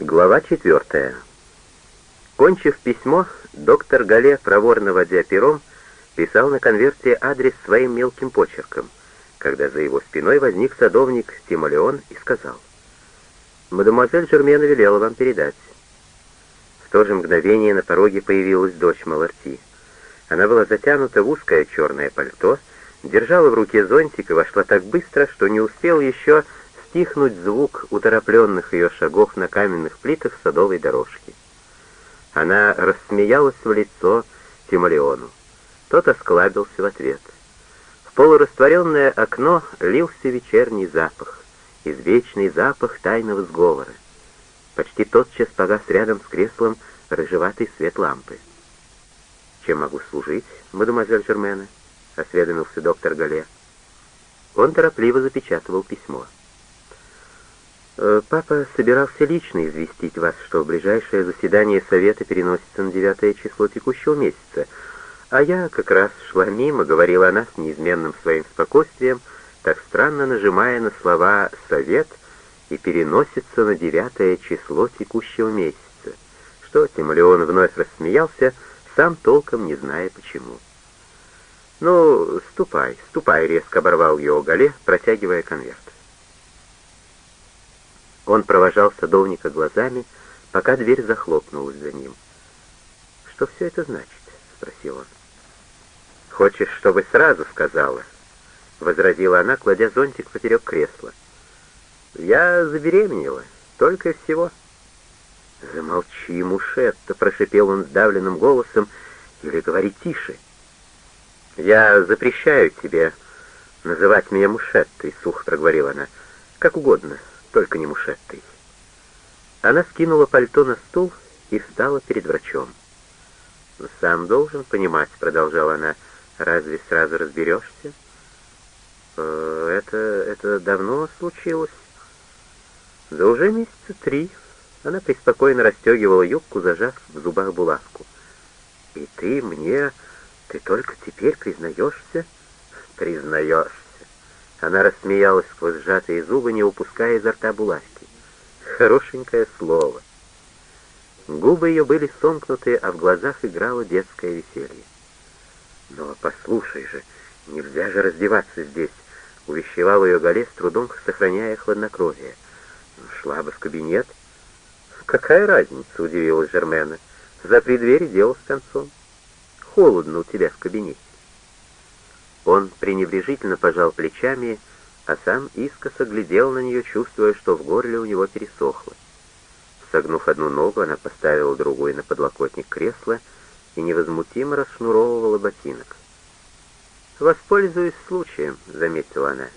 Глава четвертая. Кончив письмо, доктор Гале, проворно водя пером, писал на конверте адрес своим мелким почерком, когда за его спиной возник садовник Тимолеон и сказал, «Мадемуазель Жермена велела вам передать». В то же мгновение на пороге появилась дочь Маларти. Она была затянута в узкое черное пальто, держала в руке зонтик и вошла так быстро, что не успел еще стихнуть звук уторопленных ее шагов на каменных плитах садовой дорожки. Она рассмеялась в лицо Тимолеону. Тот осклабился в ответ. В полурастворенное окно лился вечерний запах, извечный запах тайного сговора. Почти тотчас погас рядом с креслом рыжеватый свет лампы. «Чем могу служить, мадемуазель Жермена?» — осведомился доктор Гале. Он торопливо запечатывал письмо. Э, папа собирался лично известить вас, что ближайшее заседание совета переносится на девятое число текущего месяца, а я как раз шла мимо, говорила она с неизменным своим спокойствием, так странно нажимая на слова «совет» и переносится на девятое число текущего месяца, что Тимолеон вновь рассмеялся, сам толком не зная почему. «Ну, ступай, ступай», — резко оборвал ее Гале, протягивая конверт. Он провожал садовника глазами, пока дверь захлопнулась за ним. «Что все это значит?» — спросил он. «Хочешь, чтобы сразу сказала?» — возразила она, кладя зонтик поперек кресла. «Я забеременела, только всего». «Замолчи, Мушетта!» — прошипел он сдавленным голосом. «Или говори тише». «Я запрещаю тебе называть меня Мушеттой», — сухо проговорила она. «Как угодно, только не мушеттой. Она скинула пальто на стул и встала перед врачом. «Сам должен понимать», — продолжала она, — «разве сразу разберешься?» «Э, «Это... это давно случилось?» «Да уже месяца три». Она преспокойно расстегивала юбку, зажав в зубах булавку. «И ты мне... ты только теперь признаешься?» «Признаешься. Она рассмеялась сквозь сжатые зубы, не упуская изо рта булавки. Хорошенькое слово. Губы ее были сомкнуты, а в глазах играло детское веселье. «Но послушай же, нельзя же раздеваться здесь», — увещевал ее Гале, с трудом сохраняя хладнокровие. «Шла бы в кабинет». «Какая разница?» — удивилась Жермена. «За преддверие дело с концом. Холодно у тебя в кабинете». Он пренебрежительно пожал плечами, а сам искоса глядел на нее, чувствуя, что в горле у него пересохло. Согнув одну ногу, она поставила другую на подлокотник кресла и невозмутимо расшнуровывала ботинок. «Воспользуюсь случаем», — заметила она.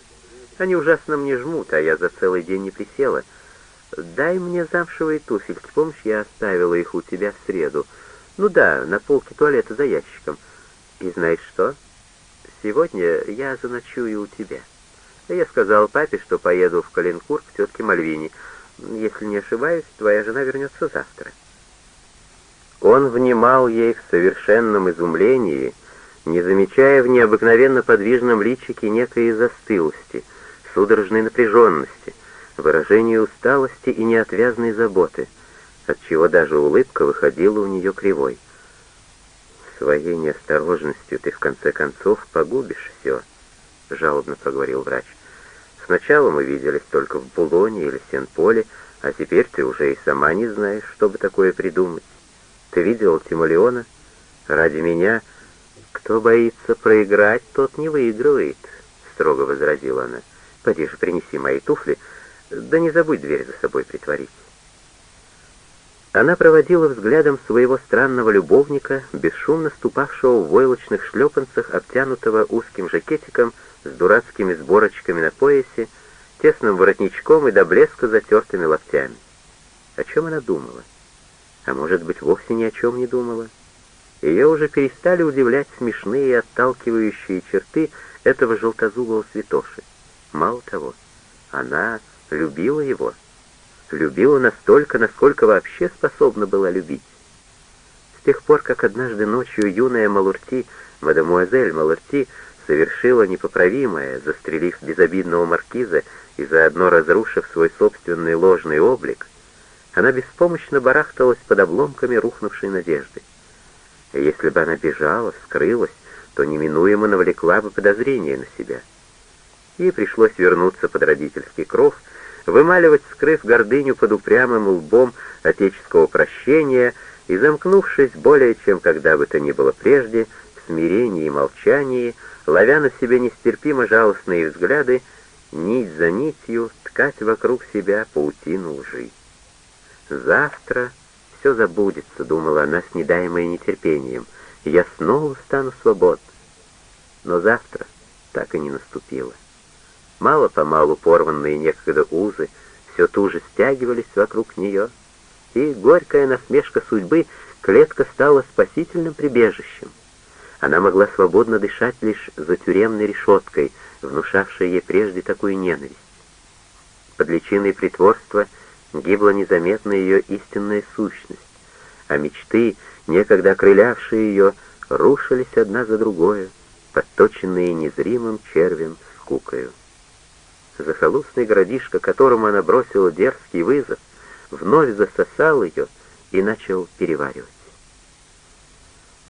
«Они ужасно мне жмут, а я за целый день не присела. Дай мне замшевые туфельки, помнишь, я оставила их у тебя в среду? Ну да, на полке туалета за ящиком. И знаешь что?» Сегодня я заночую у тебя. Я сказал папе, что поеду в Калинкур к тетке Мальвине. Если не ошибаюсь, твоя жена вернется завтра». Он внимал ей в совершенном изумлении, не замечая в необыкновенно подвижном личике некой застылости, судорожной напряженности, выражения усталости и неотвязной заботы, отчего даже улыбка выходила у нее кривой своей неосторожностью ты в конце концов погубишь все», — жалобно проговорил врач. «Сначала мы виделись только в Булоне или Сен-Поле, а теперь ты уже и сама не знаешь, что бы такое придумать. Ты видел Тимолеона? Ради меня кто боится проиграть, тот не выигрывает», — строго возразила она. «Поди же, принеси мои туфли, да не забудь дверь за собой притворить». Она проводила взглядом своего странного любовника, бесшумно ступавшего в войлочных шлепанцах, обтянутого узким жакетиком с дурацкими сборочками на поясе, тесным воротничком и до блеска затертыми локтями. О чем она думала? А может быть, вовсе ни о чем не думала? Ее уже перестали удивлять смешные и отталкивающие черты этого желтозубого святоши. Мало того, она любила его — любила настолько, насколько вообще способна была любить. С тех пор, как однажды ночью юная Малурти, мадемуазель Малурти, совершила непоправимое, застрелив безобидного маркиза и заодно разрушив свой собственный ложный облик, Она беспомощно барахталась под обломками рухнувшей надежды. Если бы она бежала, скрылась, то неминуемо навлекла бы подозрение на себя. Ей пришлось вернуться под родительский кров, вымаливать, скрыв гордыню под упрямым лбом отеческого прощения и, замкнувшись более чем когда бы то ни было прежде, в смирении и молчании, ловя на себе нестерпимо жалостные взгляды, нить за нитью ткать вокруг себя паутину лжи. «Завтра все забудется», — думала она с недаемой нетерпением, — «я снова стану свободна». Но завтра так и не наступило. Мало-помалу порванные некогда узы все туже стягивались вокруг нее, и горькая насмешка судьбы клетка стала спасительным прибежищем. Она могла свободно дышать лишь за тюремной решеткой, внушавшей ей прежде такую ненависть. Под личиной притворства гибла незаметно ее истинная сущность, а мечты, некогда окрылявшие ее, рушились одна за другой, подточенные незримым червем скукою. Захолустный городишко, которому она бросила дерзкий вызов, вновь засосал ее и начал переваривать.